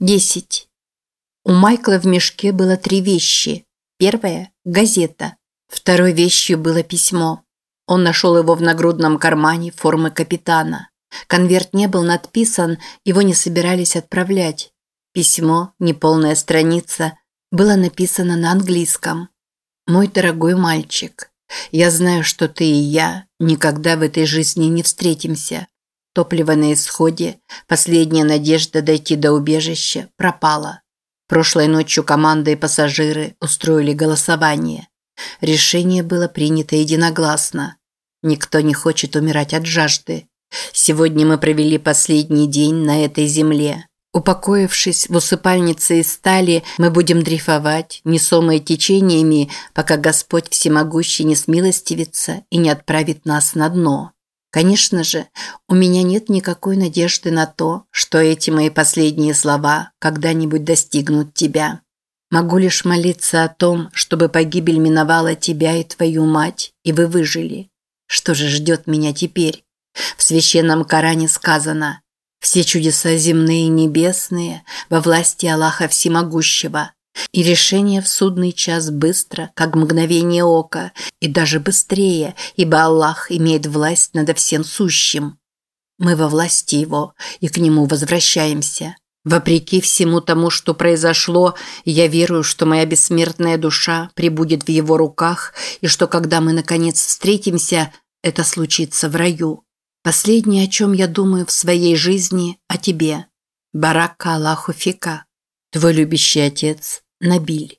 Десять. У Майкла в мешке было три вещи. Первая – газета. Второй вещью было письмо. Он нашел его в нагрудном кармане формы капитана. Конверт не был надписан, его не собирались отправлять. Письмо, неполная страница, было написано на английском. «Мой дорогой мальчик, я знаю, что ты и я никогда в этой жизни не встретимся. Топливо на исходе, последняя надежда дойти до убежища пропала. Прошлой ночью команда и пассажиры устроили голосование. Решение было принято единогласно. Никто не хочет умирать от жажды. Сегодня мы провели последний день на этой земле. Упокоившись в усыпальнице из стали, мы будем дрейфовать, несомые течениями, пока Господь всемогущий не смилостивится и не отправит нас на дно. Конечно же, у меня нет никакой надежды на то, что эти мои последние слова когда-нибудь достигнут тебя. Могу лишь молиться о том, чтобы погибель миновала тебя и твою мать, и вы выжили. Что же ждет меня теперь? В священном Коране сказано «Все чудеса земные и небесные во власти Аллаха Всемогущего» и решение в судный час быстро, как мгновение ока, и даже быстрее, ибо Аллах имеет власть над всем сущим. Мы во власти Его и к Нему возвращаемся. Вопреки всему тому, что произошло, я верую, что моя бессмертная душа пребудет в Его руках и что когда мы наконец встретимся, это случится в раю. Последнее, о чем я думаю в своей жизни, о тебе. Барака Аллаху фика. Твой любящий отец Набиль.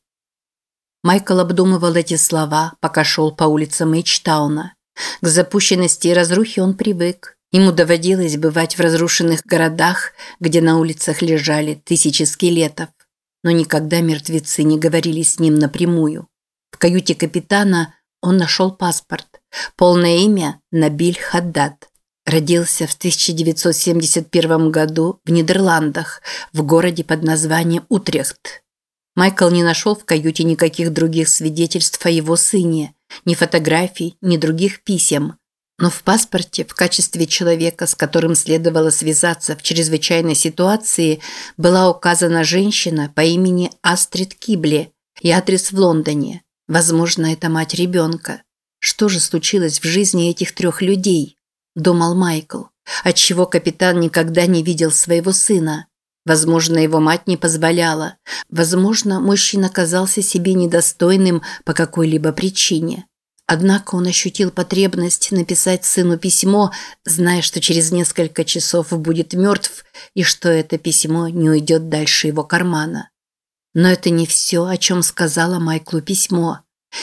Майкл обдумывал эти слова, пока шел по улицам Эйчтауна. К запущенности и разрухе он привык. Ему доводилось бывать в разрушенных городах, где на улицах лежали тысячи скелетов. Но никогда мертвецы не говорили с ним напрямую. В каюте капитана он нашел паспорт. Полное имя – Набиль Хаддад. Родился в 1971 году в Нидерландах, в городе под названием Утрехт. Майкл не нашел в каюте никаких других свидетельств о его сыне, ни фотографий, ни других писем. Но в паспорте в качестве человека, с которым следовало связаться в чрезвычайной ситуации, была указана женщина по имени Астрид Кибли и адрес в Лондоне. Возможно, это мать ребенка. Что же случилось в жизни этих трех людей? Думал Майкл. Отчего капитан никогда не видел своего сына? Возможно, его мать не позволяла. Возможно, мужчина казался себе недостойным по какой-либо причине. Однако он ощутил потребность написать сыну письмо, зная, что через несколько часов будет мертв и что это письмо не уйдет дальше его кармана. Но это не все, о чем сказала Майклу письмо.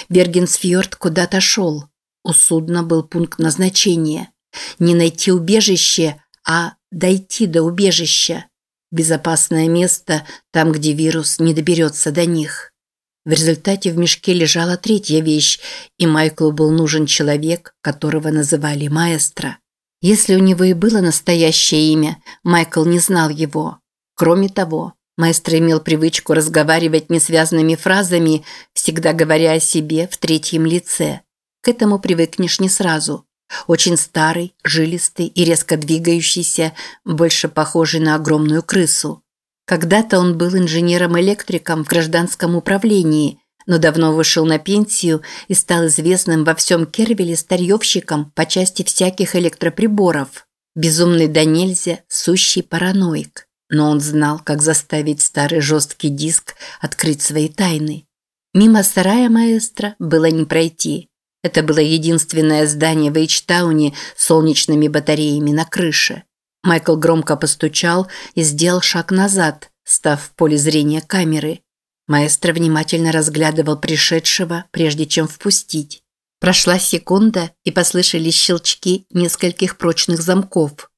Бергенсфьорд куда-то шел. У судна был пункт назначения. Не найти убежище, а дойти до убежища. Безопасное место там, где вирус не доберется до них. В результате в мешке лежала третья вещь, и Майклу был нужен человек, которого называли маэстро. Если у него и было настоящее имя, Майкл не знал его. Кроме того, маэстро имел привычку разговаривать несвязанными фразами, всегда говоря о себе в третьем лице. К этому привыкнешь не сразу – очень старый, жилистый и резко двигающийся, больше похожий на огромную крысу. Когда-то он был инженером-электриком в гражданском управлении, но давно вышел на пенсию и стал известным во всем Кервиле старьевщиком по части всяких электроприборов. Безумный до нельзя, сущий параноик. Но он знал, как заставить старый жесткий диск открыть свои тайны. Мимо сарая маэстро было не пройти. Это было единственное здание в Эйчтауне с солнечными батареями на крыше. Майкл громко постучал и сделал шаг назад, став в поле зрения камеры. Маэстро внимательно разглядывал пришедшего, прежде чем впустить. Прошла секунда, и послышались щелчки нескольких прочных замков.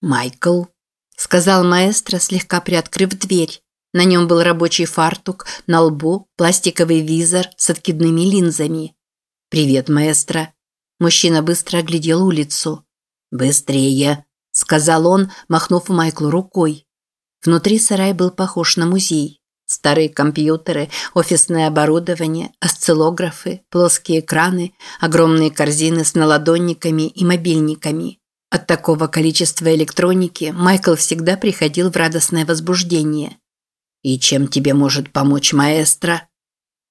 «Майкл», – сказал маэстро, слегка приоткрыв дверь. На нем был рабочий фартук, на лбу пластиковый визор с откидными линзами. «Привет, маэстро». Мужчина быстро оглядел улицу. «Быстрее», – сказал он, махнув Майклу рукой. Внутри сарай был похож на музей. Старые компьютеры, офисное оборудование, осциллографы, плоские экраны, огромные корзины с наладонниками и мобильниками. От такого количества электроники Майкл всегда приходил в радостное возбуждение. «И чем тебе может помочь маэстро?»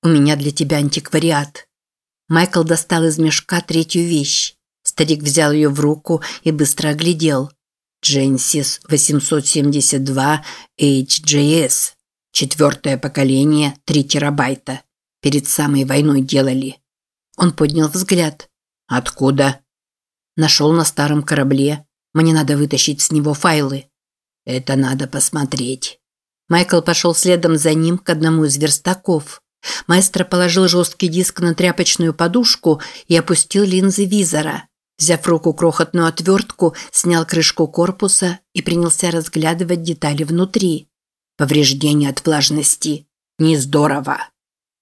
«У меня для тебя антиквариат». Майкл достал из мешка третью вещь. Старик взял ее в руку и быстро оглядел. Genesis 872 HJS. Четвертое поколение, 3 терабайта. Перед самой войной делали. Он поднял взгляд. Откуда? Нашел на старом корабле. Мне надо вытащить с него файлы. Это надо посмотреть. Майкл пошел следом за ним к одному из верстаков. Маэстро положил жесткий диск на тряпочную подушку и опустил линзы визора. Взяв в руку крохотную отвертку, снял крышку корпуса и принялся разглядывать детали внутри. Повреждение от влажности. Не здорово.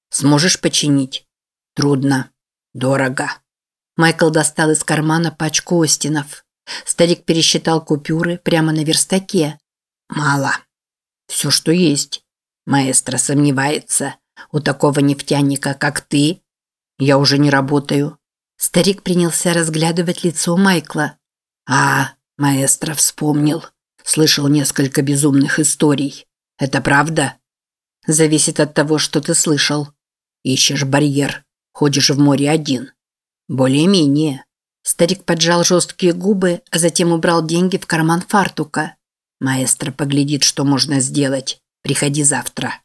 Сможешь починить? Трудно. Дорого. Майкл достал из кармана пачку Остинов. Старик пересчитал купюры прямо на верстаке. Мало. Все, что есть. Маэстро сомневается. У такого нефтяника, как ты, я уже не работаю. Старик принялся разглядывать лицо Майкла. А, маэстро вспомнил. Слышал несколько безумных историй. Это правда? Зависит от того, что ты слышал. Ищешь барьер. Ходишь в море один. Более-менее. Старик поджал жесткие губы, а затем убрал деньги в карман фартука. Маэстро поглядит, что можно сделать. Приходи завтра.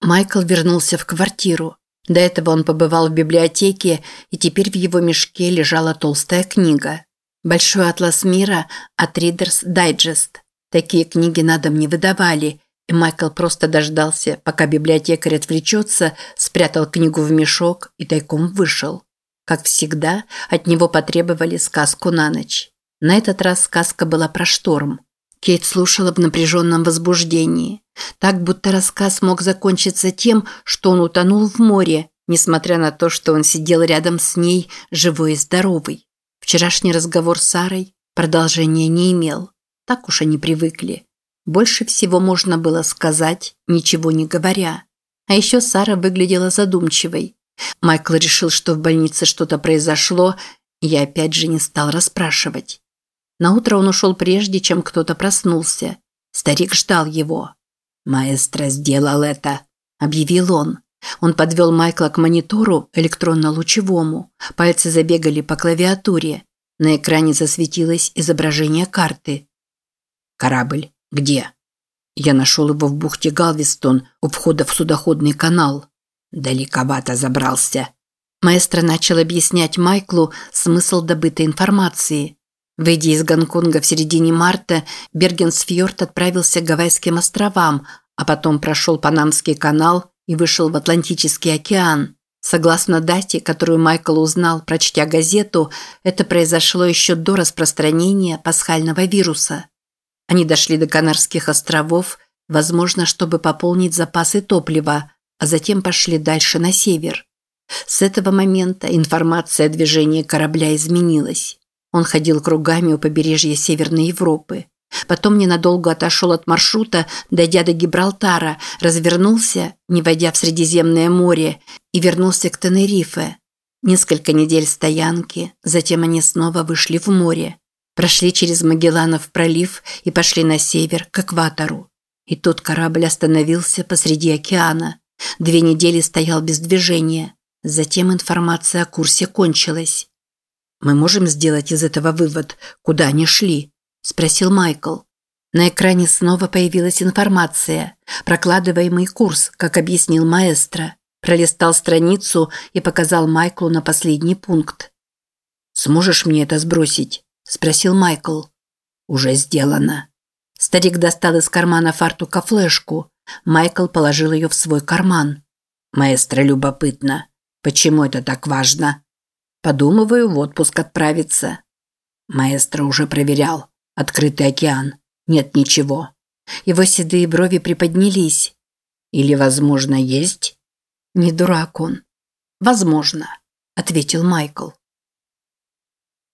Майкл вернулся в квартиру. До этого он побывал в библиотеке, и теперь в его мешке лежала толстая книга. Большой атлас мира от Reader's Digest. Такие книги на дом не выдавали, и Майкл просто дождался, пока библиотекарь отвлечется, спрятал книгу в мешок и тайком вышел. Как всегда, от него потребовали сказку на ночь. На этот раз сказка была про шторм. Кейт слушала в напряженном возбуждении. Так, будто рассказ мог закончиться тем, что он утонул в море, несмотря на то, что он сидел рядом с ней, живой и здоровый. Вчерашний разговор с Сарой продолжения не имел. Так уж они привыкли. Больше всего можно было сказать, ничего не говоря. А еще Сара выглядела задумчивой. Майкл решил, что в больнице что-то произошло, и опять же не стал расспрашивать. Наутро он ушел прежде, чем кто-то проснулся. Старик ждал его. «Маэстро сделал это», – объявил он. Он подвел Майкла к монитору электронно-лучевому. Пальцы забегали по клавиатуре. На экране засветилось изображение карты. «Корабль. Где?» Я нашел его в бухте Галвестон у входа в судоходный канал. Далековато забрался. Маэстро начал объяснять Майклу смысл добытой информации. Выйдя из Гонконга в середине марта, Бергенсфьорд отправился к Гавайским островам, а потом прошел Панамский канал и вышел в Атлантический океан. Согласно дате, которую Майкл узнал, прочтя газету, это произошло еще до распространения пасхального вируса. Они дошли до Канарских островов, возможно, чтобы пополнить запасы топлива, а затем пошли дальше на север. С этого момента информация о движении корабля изменилась. Он ходил кругами у побережья Северной Европы. Потом ненадолго отошел от маршрута, дойдя до Гибралтара, развернулся, не войдя в Средиземное море, и вернулся к Тенерифе. Несколько недель стоянки, затем они снова вышли в море. Прошли через Магелланов пролив и пошли на север, к экватору. И тут корабль остановился посреди океана. Две недели стоял без движения. Затем информация о курсе кончилась. «Мы можем сделать из этого вывод, куда они шли?» – спросил Майкл. На экране снова появилась информация. Прокладываемый курс, как объяснил маэстро. Пролистал страницу и показал Майклу на последний пункт. «Сможешь мне это сбросить?» – спросил Майкл. «Уже сделано». Старик достал из кармана фартука флешку. Майкл положил ее в свой карман. «Маэстро любопытно. Почему это так важно?» Подумываю в отпуск отправиться. Маэстро уже проверял. Открытый океан. Нет ничего. Его седые брови приподнялись. Или, возможно, есть? Не дурак он. Возможно, ответил Майкл.